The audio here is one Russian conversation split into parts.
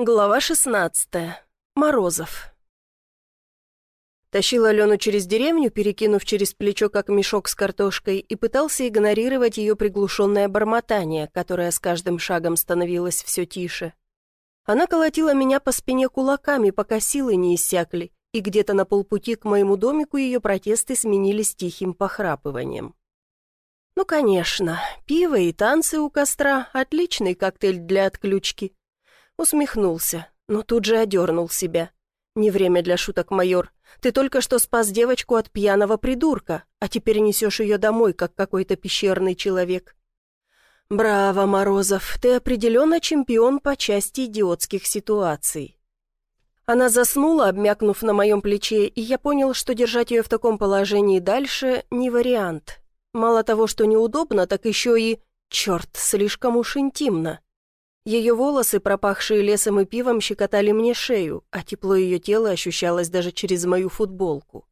Глава 16. Морозов. Тащил Алену через деревню, перекинув через плечо как мешок с картошкой, и пытался игнорировать ее приглушенное бормотание, которое с каждым шагом становилось все тише. Она колотила меня по спине кулаками, пока силы не иссякли, и где-то на полпути к моему домику ее протесты сменились тихим похрапыванием. Ну, конечно, пиво и танцы у костра — отличный коктейль для отключки. Усмехнулся, но тут же одернул себя. «Не время для шуток, майор. Ты только что спас девочку от пьяного придурка, а теперь несешь ее домой, как какой-то пещерный человек». «Браво, Морозов, ты определенно чемпион по части идиотских ситуаций». Она заснула, обмякнув на моем плече, и я понял, что держать ее в таком положении дальше не вариант. Мало того, что неудобно, так еще и... Черт, слишком уж интимно. Ее волосы, пропахшие лесом и пивом, щекотали мне шею, а тепло ее тела ощущалось даже через мою футболку.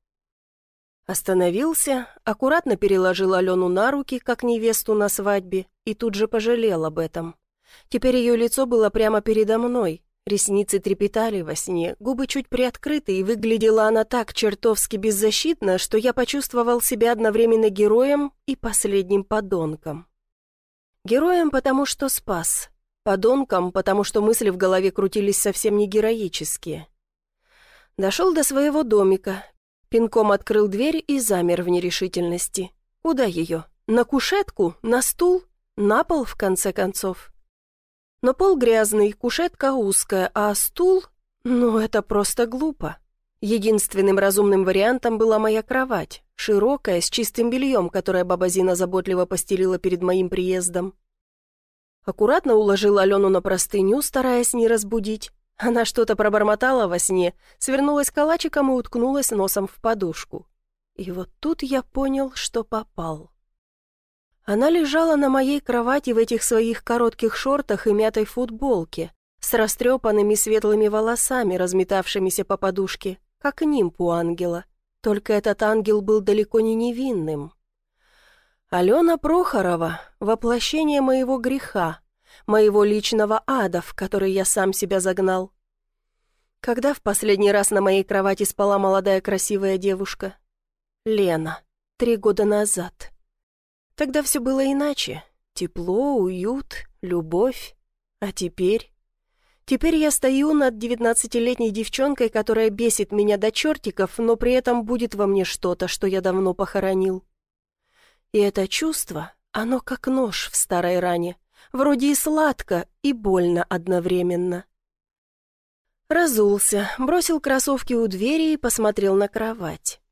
Остановился, аккуратно переложил Алену на руки, как невесту на свадьбе, и тут же пожалел об этом. Теперь ее лицо было прямо передо мной, ресницы трепетали во сне, губы чуть приоткрыты, и выглядела она так чертовски беззащитно, что я почувствовал себя одновременно героем и последним подонком. Героем, потому что спас, Подонком, потому что мысли в голове крутились совсем не героические. Дошел до своего домика, пинком открыл дверь и замер в нерешительности. Куда ее? На кушетку? На стул? На пол, в конце концов? Но пол грязный, кушетка узкая, а стул? Ну, это просто глупо. Единственным разумным вариантом была моя кровать, широкая, с чистым бельем, которое баба Зина заботливо постелила перед моим приездом. Аккуратно уложил Алену на простыню, стараясь не разбудить. Она что-то пробормотала во сне, свернулась калачиком и уткнулась носом в подушку. И вот тут я понял, что попал. Она лежала на моей кровати в этих своих коротких шортах и мятой футболке, с растрепанными светлыми волосами, разметавшимися по подушке, как нимб у ангела. Только этот ангел был далеко не невинным. Алена Прохорова — воплощение моего греха, моего личного ада, в который я сам себя загнал. Когда в последний раз на моей кровати спала молодая красивая девушка? Лена. Три года назад. Тогда все было иначе. Тепло, уют, любовь. А теперь... Теперь я стою над девятнадцатилетней девчонкой, которая бесит меня до чертиков, но при этом будет во мне что-то, что я давно похоронил. И это чувство, оно как нож в старой ране, вроде и сладко, и больно одновременно. Разулся, бросил кроссовки у двери и посмотрел на кровать.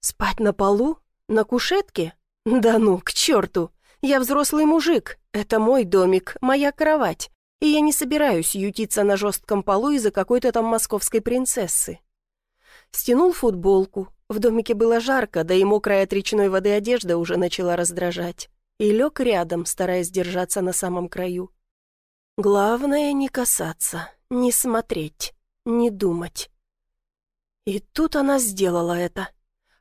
Спать на полу? На кушетке? Да ну, к черту! Я взрослый мужик, это мой домик, моя кровать, и я не собираюсь ютиться на жестком полу из-за какой-то там московской принцессы. Стянул футболку, в домике было жарко, да и мокрая от речной воды одежда уже начала раздражать. И лег рядом, стараясь держаться на самом краю. Главное не касаться, не смотреть, не думать. И тут она сделала это.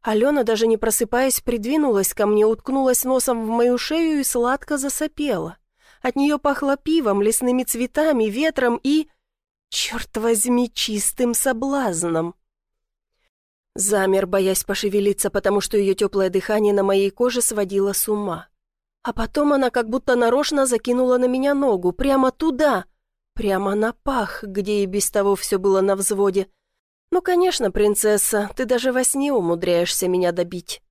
Алена, даже не просыпаясь, придвинулась ко мне, уткнулась носом в мою шею и сладко засопела. От нее пахло пивом, лесными цветами, ветром и... Черт возьми, чистым соблазном. Замер, боясь пошевелиться, потому что ее теплое дыхание на моей коже сводило с ума. А потом она как будто нарочно закинула на меня ногу, прямо туда, прямо на пах, где и без того все было на взводе. «Ну, конечно, принцесса, ты даже во сне умудряешься меня добить».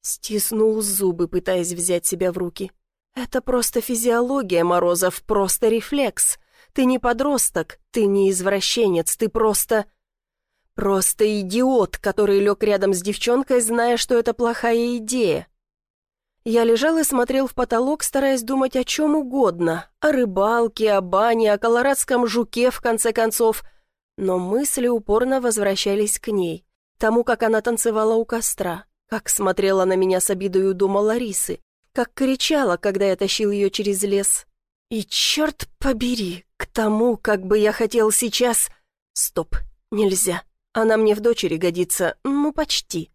Стиснул зубы, пытаясь взять себя в руки. «Это просто физиология, Морозов, просто рефлекс. Ты не подросток, ты не извращенец, ты просто...» Просто идиот, который лег рядом с девчонкой, зная, что это плохая идея. Я лежал и смотрел в потолок, стараясь думать о чем угодно. О рыбалке, о бане, о колорадском жуке, в конце концов. Но мысли упорно возвращались к ней. Тому, как она танцевала у костра, как смотрела на меня с обидой у дома Ларисы, как кричала, когда я тащил ее через лес. И черт побери, к тому, как бы я хотел сейчас... Стоп, нельзя. Она мне в дочери годится, ну, почти.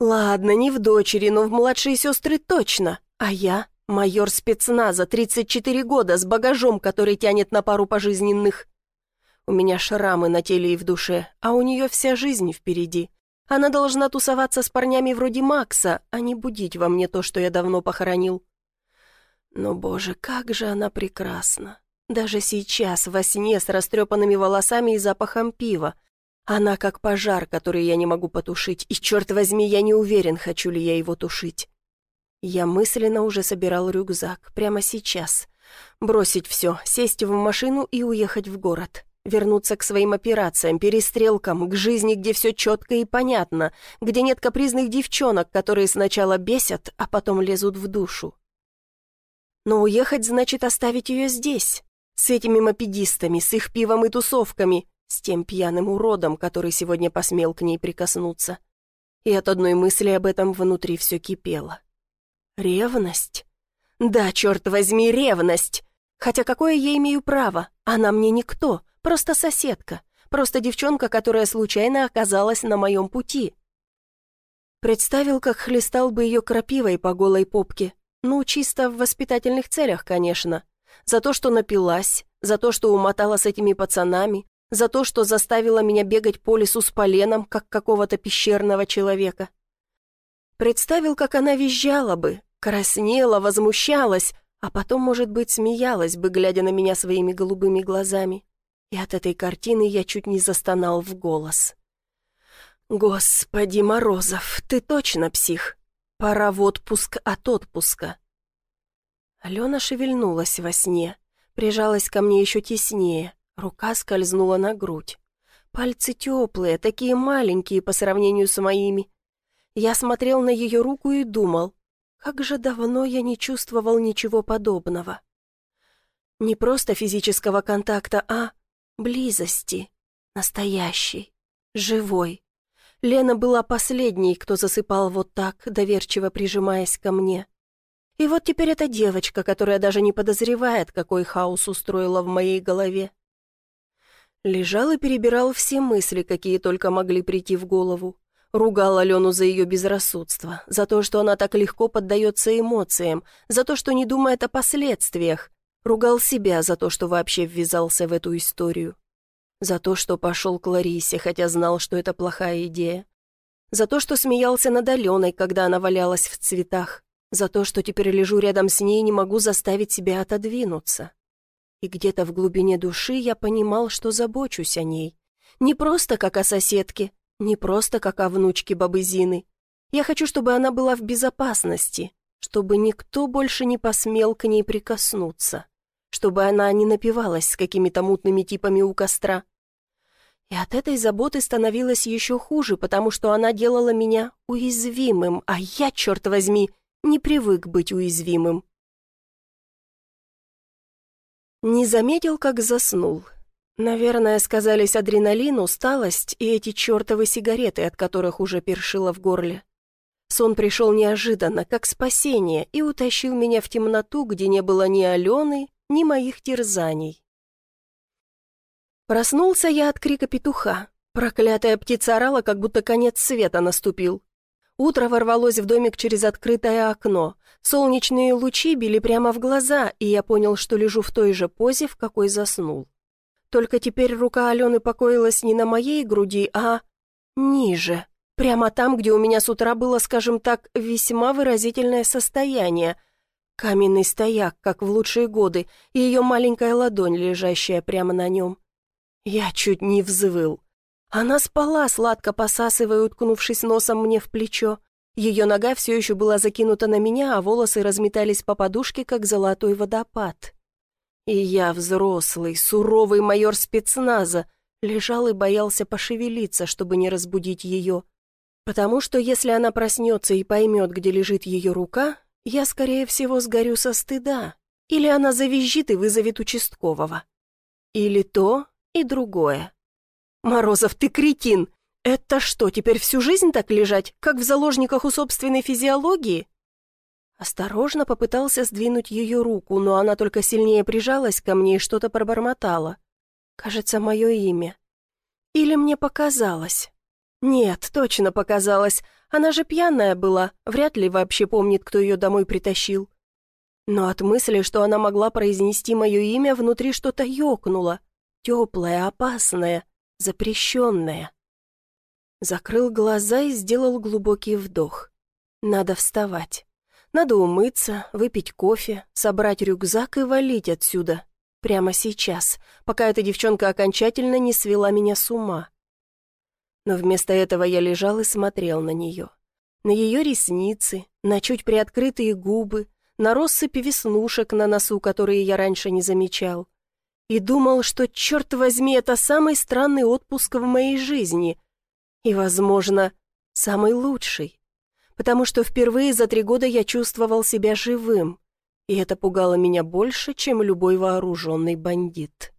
Ладно, не в дочери, но в младшие сестры точно. А я — майор спецназа, 34 года, с багажом, который тянет на пару пожизненных. У меня шрамы на теле и в душе, а у нее вся жизнь впереди. Она должна тусоваться с парнями вроде Макса, а не будить во мне то, что я давно похоронил. Но, боже, как же она прекрасна. Даже сейчас, во сне, с растрепанными волосами и запахом пива. Она как пожар, который я не могу потушить, и, черт возьми, я не уверен, хочу ли я его тушить. Я мысленно уже собирал рюкзак, прямо сейчас. Бросить все, сесть в машину и уехать в город вернуться к своим операциям, перестрелкам, к жизни, где все четко и понятно, где нет капризных девчонок, которые сначала бесят, а потом лезут в душу. Но уехать значит оставить ее здесь, с этими мопедистами, с их пивом и тусовками, с тем пьяным уродом, который сегодня посмел к ней прикоснуться. И от одной мысли об этом внутри все кипело. Ревность? Да, черт возьми, ревность! Хотя какое я имею право? Она мне никто. Просто соседка, просто девчонка, которая случайно оказалась на моем пути. Представил, как хлестал бы ее крапивой по голой попке. Ну, чисто в воспитательных целях, конечно. За то, что напилась, за то, что умотала с этими пацанами, за то, что заставила меня бегать по лесу с поленом, как какого-то пещерного человека. Представил, как она визжала бы, краснела, возмущалась, а потом, может быть, смеялась бы, глядя на меня своими голубыми глазами и от этой картины я чуть не застонал в голос. «Господи, Морозов, ты точно псих! Пора в отпуск от отпуска!» Алена шевельнулась во сне, прижалась ко мне еще теснее, рука скользнула на грудь. Пальцы теплые, такие маленькие по сравнению с моими. Я смотрел на ее руку и думал, как же давно я не чувствовал ничего подобного. Не просто физического контакта, а близости, настоящей, живой. Лена была последней, кто засыпал вот так, доверчиво прижимаясь ко мне. И вот теперь эта девочка, которая даже не подозревает, какой хаос устроила в моей голове. Лежал и перебирал все мысли, какие только могли прийти в голову. Ругал Алену за ее безрассудство, за то, что она так легко поддается эмоциям, за то, что не думает о последствиях, Ругал себя за то, что вообще ввязался в эту историю. За то, что пошел к Ларисе, хотя знал, что это плохая идея. За то, что смеялся над Аленой, когда она валялась в цветах. За то, что теперь лежу рядом с ней и не могу заставить себя отодвинуться. И где-то в глубине души я понимал, что забочусь о ней. Не просто как о соседке, не просто как о внучке бабы Зины. Я хочу, чтобы она была в безопасности, чтобы никто больше не посмел к ней прикоснуться чтобы она не напивалась с какими-то мутными типами у костра. И от этой заботы становилось еще хуже, потому что она делала меня уязвимым, а я, черт возьми, не привык быть уязвимым. Не заметил, как заснул. Наверное, сказались адреналин, усталость и эти чертовы сигареты, от которых уже першило в горле. Сон пришел неожиданно, как спасение, и утащил меня в темноту, где не было ни Алены, ни моих терзаний. Проснулся я от крика петуха. Проклятая птица орала, как будто конец света наступил. Утро ворвалось в домик через открытое окно. Солнечные лучи били прямо в глаза, и я понял, что лежу в той же позе, в какой заснул. Только теперь рука Алены покоилась не на моей груди, а ниже, прямо там, где у меня с утра было, скажем так, весьма выразительное состояние — Каменный стояк, как в лучшие годы, и ее маленькая ладонь, лежащая прямо на нем. Я чуть не взвыл. Она спала, сладко посасывая, уткнувшись носом мне в плечо. Ее нога все еще была закинута на меня, а волосы разметались по подушке, как золотой водопад. И я, взрослый, суровый майор спецназа, лежал и боялся пошевелиться, чтобы не разбудить ее. Потому что если она проснется и поймет, где лежит ее рука, я, скорее всего, сгорю со стыда. Или она завизжит и вызовет участкового. Или то, и другое. «Морозов, ты кретин! Это что, теперь всю жизнь так лежать, как в заложниках у собственной физиологии?» Осторожно попытался сдвинуть ее руку, но она только сильнее прижалась ко мне и что-то пробормотала. Кажется, мое имя. Или мне показалось? Нет, точно показалось. Она же пьяная была, вряд ли вообще помнит, кто ее домой притащил. Но от мысли, что она могла произнести мое имя, внутри что-то ёкнуло. теплое, опасное, запрещенное. Закрыл глаза и сделал глубокий вдох. Надо вставать. Надо умыться, выпить кофе, собрать рюкзак и валить отсюда. Прямо сейчас, пока эта девчонка окончательно не свела меня с ума. Но вместо этого я лежал и смотрел на нее. На ее ресницы, на чуть приоткрытые губы, на россыпи веснушек на носу, которые я раньше не замечал. И думал, что, черт возьми, это самый странный отпуск в моей жизни. И, возможно, самый лучший потому что впервые за три года я чувствовал себя живым, и это пугало меня больше, чем любой вооруженный бандит.